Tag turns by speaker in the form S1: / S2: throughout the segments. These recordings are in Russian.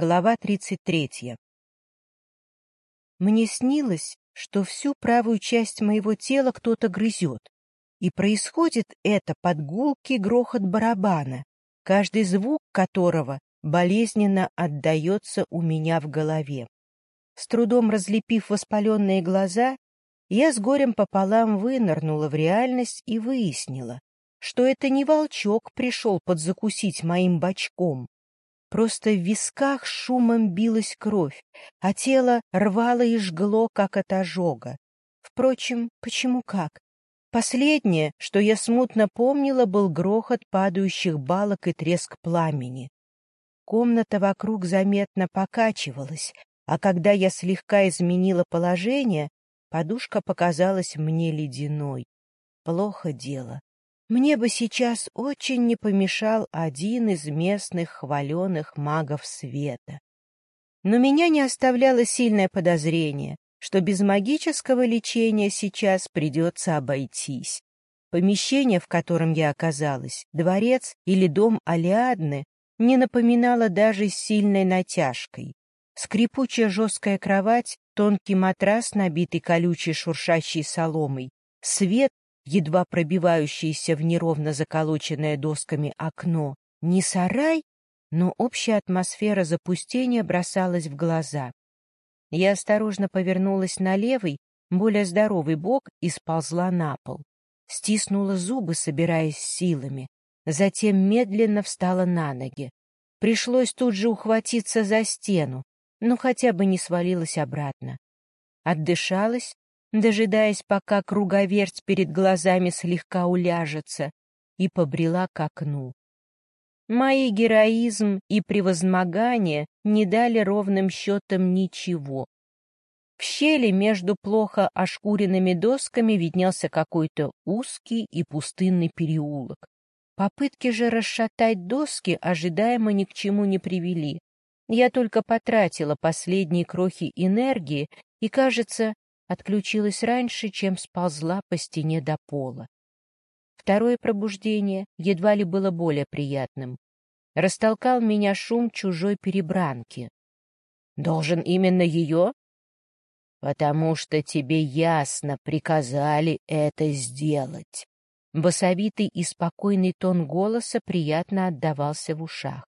S1: Глава 33. Мне снилось, что всю правую часть моего тела кто-то грызет, и происходит это под гулкий грохот барабана, каждый звук которого болезненно отдается у меня в голове. С трудом разлепив воспаленные глаза, я с горем пополам вынырнула в реальность и выяснила, что это не волчок пришел подзакусить моим бочком, Просто в висках шумом билась кровь, а тело рвало и жгло, как от ожога. Впрочем, почему как? Последнее, что я смутно помнила, был грохот падающих балок и треск пламени. Комната вокруг заметно покачивалась, а когда я слегка изменила положение, подушка показалась мне ледяной. Плохо дело. Мне бы сейчас очень не помешал один из местных хваленых магов света. Но меня не оставляло сильное подозрение, что без магического лечения сейчас придется обойтись. Помещение, в котором я оказалась, дворец или дом Алиадны, не напоминало даже сильной натяжкой. Скрипучая жесткая кровать, тонкий матрас, набитый колючей шуршащей соломой, свет, едва пробивающееся в неровно заколоченное досками окно, не сарай, но общая атмосфера запустения бросалась в глаза. Я осторожно повернулась на левый, более здоровый бок и сползла на пол. Стиснула зубы, собираясь силами, затем медленно встала на ноги. Пришлось тут же ухватиться за стену, но хотя бы не свалилась обратно. Отдышалась, дожидаясь, пока круговерть перед глазами слегка уляжется, и побрела к окну. Мои героизм и превозмогание не дали ровным счетом ничего. В щели между плохо ошкуренными досками виднелся какой-то узкий и пустынный переулок. Попытки же расшатать доски ожидаемо ни к чему не привели. Я только потратила последние крохи энергии и, кажется, отключилась раньше, чем сползла по стене до пола. Второе пробуждение едва ли было более приятным. Растолкал меня шум чужой перебранки. «Должен именно ее?» «Потому что тебе ясно приказали это сделать». Басовитый и спокойный тон голоса приятно отдавался в ушах.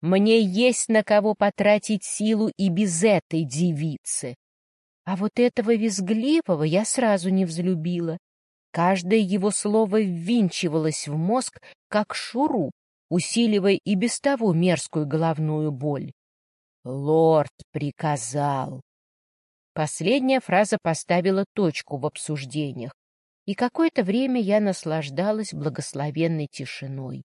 S1: «Мне есть на кого потратить силу и без этой девицы. А вот этого визгливого я сразу не взлюбила. Каждое его слово ввинчивалось в мозг, как шуруп, усиливая и без того мерзкую головную боль. «Лорд приказал». Последняя фраза поставила точку в обсуждениях, и какое-то время я наслаждалась благословенной тишиной.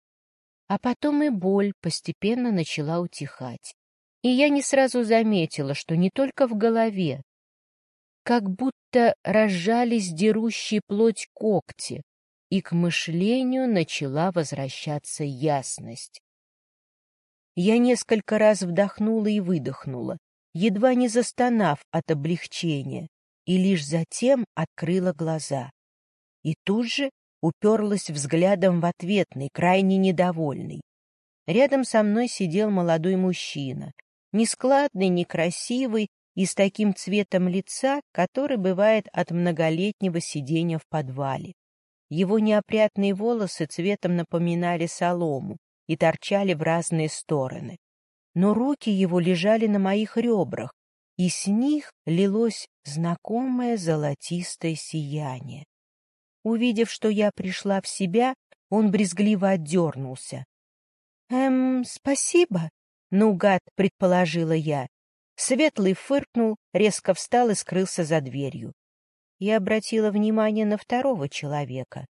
S1: А потом и боль постепенно начала утихать. И я не сразу заметила, что не только в голове, как будто разжались дерущие плоть когти, и к мышлению начала возвращаться ясность. Я несколько раз вдохнула и выдохнула, едва не застонав от облегчения, и лишь затем открыла глаза. И тут же уперлась взглядом в ответный, крайне недовольный. Рядом со мной сидел молодой мужчина, нескладный, некрасивый, и с таким цветом лица, который бывает от многолетнего сидения в подвале. Его неопрятные волосы цветом напоминали солому и торчали в разные стороны. Но руки его лежали на моих ребрах, и с них лилось знакомое золотистое сияние. Увидев, что я пришла в себя, он брезгливо отдернулся. — Эм, спасибо, — наугад предположила я. Светлый фыркнул, резко встал и скрылся за дверью. Я обратила внимание на второго человека,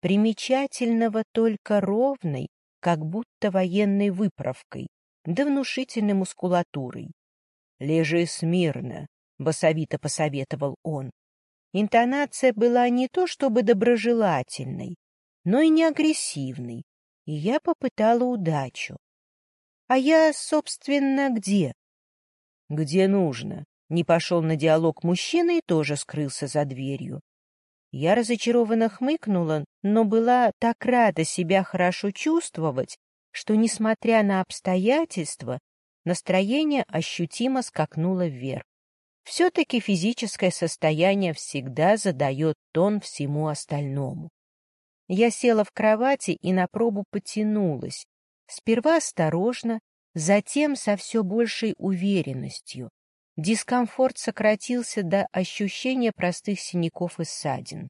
S1: примечательного только ровной, как будто военной выправкой, да внушительной мускулатурой. — Лежи смирно, — басовито посоветовал он. Интонация была не то чтобы доброжелательной, но и не агрессивной, и я попытала удачу. А я, собственно, где? Где нужно. Не пошел на диалог мужчина и тоже скрылся за дверью. Я разочарованно хмыкнула, но была так рада себя хорошо чувствовать, что, несмотря на обстоятельства, настроение ощутимо скакнуло вверх. Все-таки физическое состояние всегда задает тон всему остальному. Я села в кровати и на пробу потянулась, сперва осторожно, затем со все большей уверенностью. Дискомфорт сократился до ощущения простых синяков и ссадин.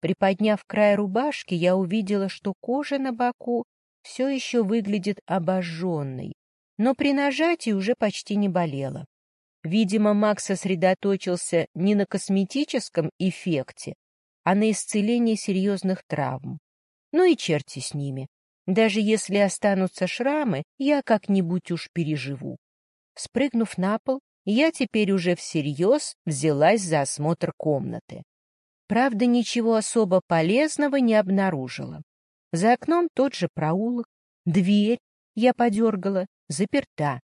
S1: Приподняв край рубашки, я увидела, что кожа на боку все еще выглядит обожженной, но при нажатии уже почти не болела. Видимо, Макс сосредоточился не на косметическом эффекте, а на исцелении серьезных травм. Ну и черти с ними. Даже если останутся шрамы, я как-нибудь уж переживу. Спрыгнув на пол, я теперь уже всерьез взялась за осмотр комнаты. Правда, ничего особо полезного не обнаружила. За окном тот же проулок, дверь, я подергала, заперта.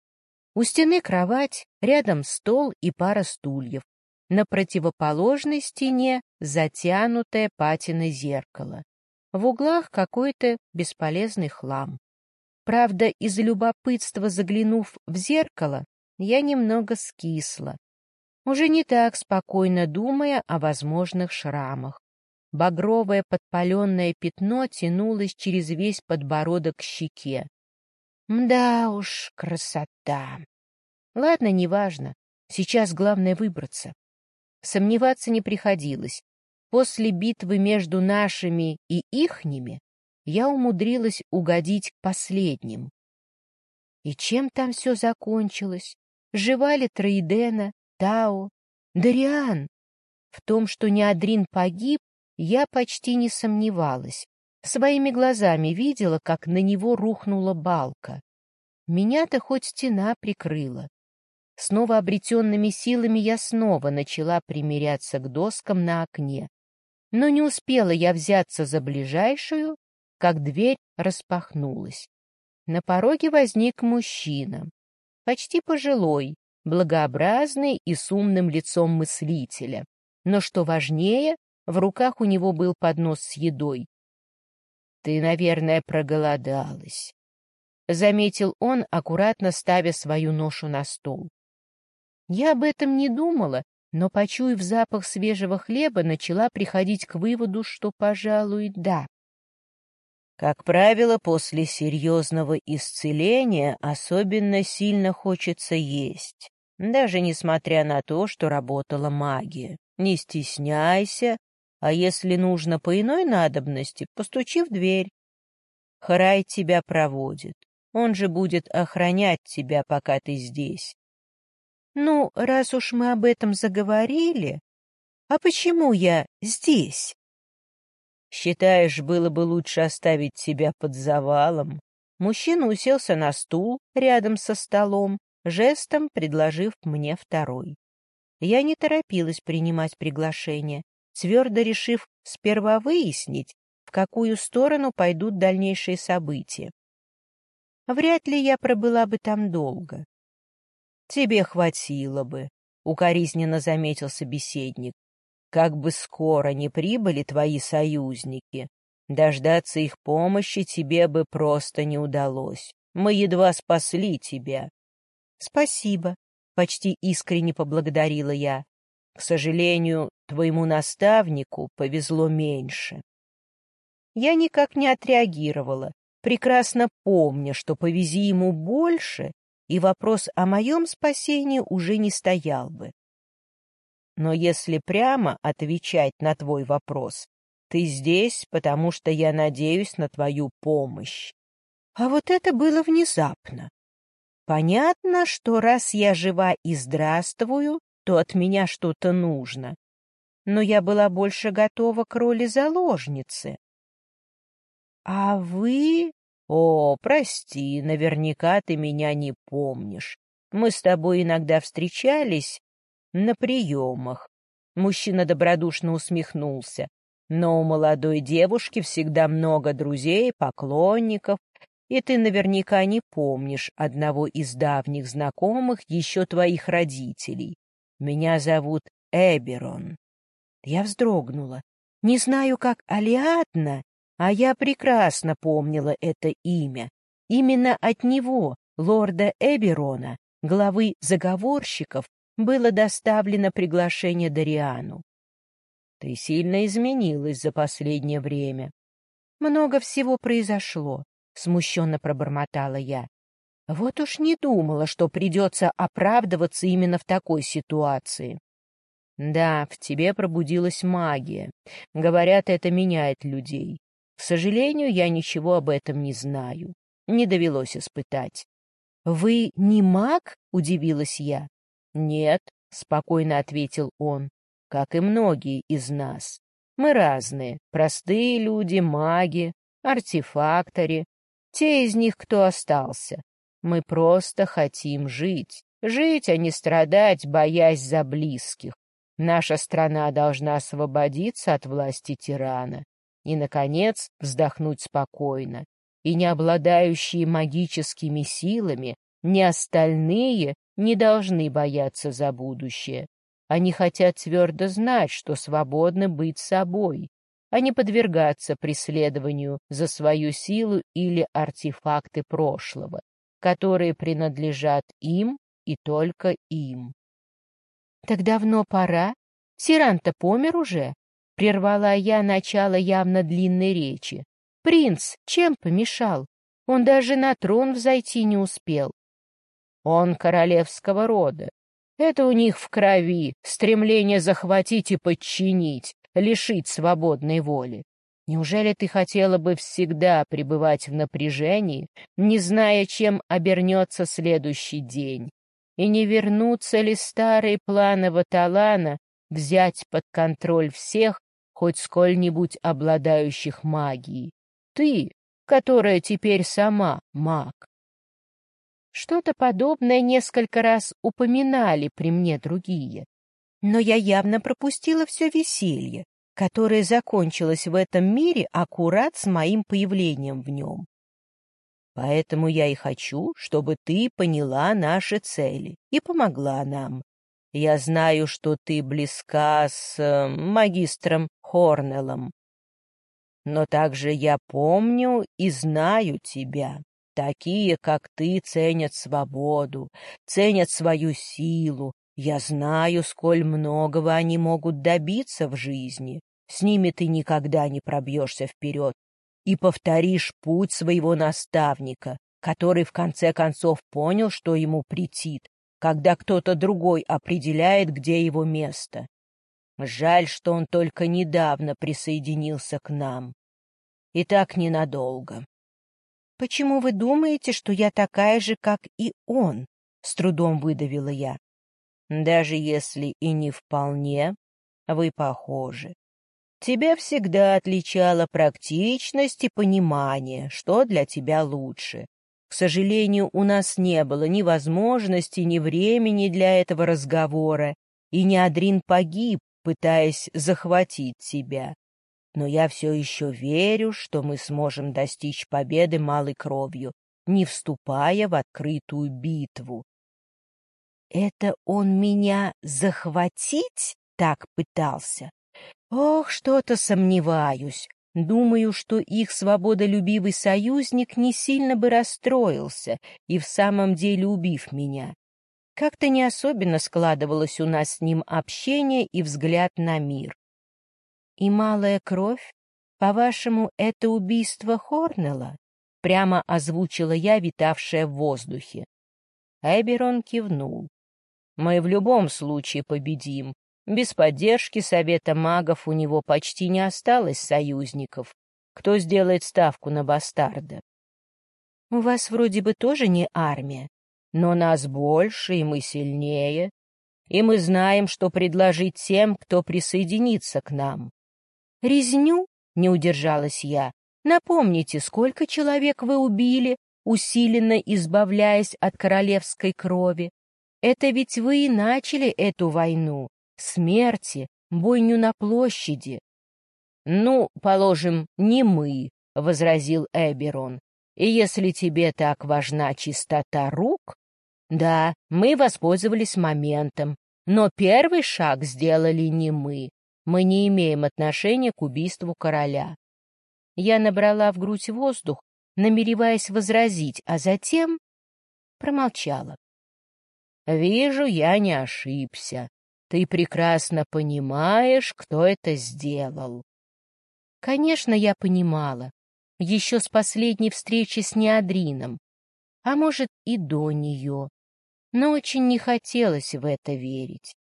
S1: У стены кровать, рядом стол и пара стульев. На противоположной стене затянутое патиной зеркало. В углах какой-то бесполезный хлам. Правда, из любопытства заглянув в зеркало, я немного скисла уже не так спокойно думая о возможных шрамах. Багровое подпаленное пятно тянулось через весь подбородок к щеке. Мда уж, красота! Ладно, неважно. Сейчас главное выбраться. Сомневаться не приходилось. После битвы между нашими и ихними я умудрилась угодить к последним. И чем там все закончилось? Жива ли Троидена? Тао, Дариан. В том, что Неадрин погиб, я почти не сомневалась. Своими глазами видела, как на него рухнула балка. Меня-то хоть стена прикрыла. Снова обретенными силами я снова начала примиряться к доскам на окне. Но не успела я взяться за ближайшую, как дверь распахнулась. На пороге возник мужчина, почти пожилой, благообразный и с умным лицом мыслителя. Но что важнее, в руках у него был поднос с едой. — Ты, наверное, проголодалась, — заметил он, аккуратно ставя свою ношу на стол. Я об этом не думала, но, почуяв запах свежего хлеба, начала приходить к выводу, что, пожалуй, да. Как правило, после серьезного исцеления особенно сильно хочется есть, даже несмотря на то, что работала магия. Не стесняйся, а если нужно по иной надобности, постучи в дверь. Харай тебя проводит, он же будет охранять тебя, пока ты здесь. Ну, раз уж мы об этом заговорили, а почему я здесь? Считаешь, было бы лучше оставить тебя под завалом? Мужчина уселся на стул рядом со столом, жестом предложив мне второй. Я не торопилась принимать приглашение, твердо решив сперва выяснить, в какую сторону пойдут дальнейшие события. Вряд ли я пробыла бы там долго. — Тебе хватило бы, — укоризненно заметил собеседник. Как бы скоро не прибыли твои союзники, дождаться их помощи тебе бы просто не удалось. Мы едва спасли тебя. — Спасибо, — почти искренне поблагодарила я. К сожалению, твоему наставнику повезло меньше. Я никак не отреагировала, прекрасно помня, что повези ему больше, и вопрос о моем спасении уже не стоял бы. Но если прямо отвечать на твой вопрос, ты здесь, потому что я надеюсь на твою помощь. А вот это было внезапно. Понятно, что раз я жива и здравствую, то от меня что-то нужно. Но я была больше готова к роли заложницы. А вы... О, прости, наверняка ты меня не помнишь. Мы с тобой иногда встречались, на приемах. Мужчина добродушно усмехнулся. Но у молодой девушки всегда много друзей, поклонников, и ты наверняка не помнишь одного из давних знакомых еще твоих родителей. Меня зовут Эберон. Я вздрогнула. Не знаю, как Алиадна, а я прекрасно помнила это имя. Именно от него, лорда Эберона, главы заговорщиков, было доставлено приглашение Дариану. Ты сильно изменилась за последнее время. Много всего произошло, смущенно пробормотала я. Вот уж не думала, что придется оправдываться именно в такой ситуации. Да, в тебе пробудилась магия. Говорят, это меняет людей. К сожалению, я ничего об этом не знаю. Не довелось испытать. «Вы не маг?» — удивилась я. «Нет», — спокойно ответил он, — «как и многие из нас. Мы разные, простые люди, маги, артефакторы, те из них, кто остался. Мы просто хотим жить. Жить, а не страдать, боясь за близких. Наша страна должна освободиться от власти тирана и, наконец, вздохнуть спокойно. И не обладающие магическими силами, ни остальные не должны бояться за будущее. Они хотят твердо знать, что свободны быть собой, а не подвергаться преследованию за свою силу или артефакты прошлого которые принадлежат им и только им. Так давно пора? Тиран-то помер уже? Прервала я начало явно длинной речи. Принц чем помешал? Он даже на трон взойти не успел. Он королевского рода. Это у них в крови, стремление захватить и подчинить, лишить свободной воли. Неужели ты хотела бы всегда пребывать в напряжении, не зная, чем обернется следующий день? И не вернутся ли старые планы Ваталана взять под контроль всех, хоть сколь-нибудь обладающих магией? Ты, которая теперь сама маг. Что-то подобное несколько раз упоминали при мне другие. Но я явно пропустила все веселье, которое закончилось в этом мире аккурат с моим появлением в нем. Поэтому я и хочу, чтобы ты поняла наши цели и помогла нам. Я знаю, что ты близка с э, магистром Хорнеллом. Но также я помню и знаю тебя. Такие, как ты, ценят свободу, ценят свою силу. Я знаю, сколь многого они могут добиться в жизни. С ними ты никогда не пробьешься вперед и повторишь путь своего наставника, который в конце концов понял, что ему претит, когда кто-то другой определяет, где его место. Жаль, что он только недавно присоединился к нам. И так ненадолго. — Почему вы думаете, что я такая же, как и он? — с трудом выдавила я. — Даже если и не вполне, вы похожи. Тебя всегда отличала практичность и понимание, что для тебя лучше. К сожалению, у нас не было ни возможности, ни времени для этого разговора, и Неадрин погиб, пытаясь захватить тебя. Но я все еще верю, что мы сможем достичь победы малой кровью, не вступая в открытую битву. Это он меня захватить так пытался? Ох, что-то сомневаюсь. Думаю, что их свободолюбивый союзник не сильно бы расстроился и в самом деле убив меня. Как-то не особенно складывалось у нас с ним общение и взгляд на мир. И малая кровь? По-вашему, это убийство Хорнелла? Прямо озвучила я, витавшая в воздухе. Эберон кивнул. Мы в любом случае победим, без поддержки Совета магов у него почти не осталось союзников. Кто сделает ставку на бастарда? У вас вроде бы тоже не армия, но нас больше, и мы сильнее, и мы знаем, что предложить тем, кто присоединится к нам. Резню, не удержалась я, напомните, сколько человек вы убили, усиленно избавляясь от королевской крови. Это ведь вы и начали эту войну, смерти, бойню на площади. — Ну, положим, не мы, — возразил Эберон. — И если тебе так важна чистота рук... Да, мы воспользовались моментом, но первый шаг сделали не мы. Мы не имеем отношения к убийству короля. Я набрала в грудь воздух, намереваясь возразить, а затем промолчала.
S2: Вижу, я не ошибся. Ты прекрасно понимаешь, кто это сделал.
S1: Конечно, я понимала. Еще с последней встречи с Неадрином. А может, и до нее. Но очень не хотелось в это верить.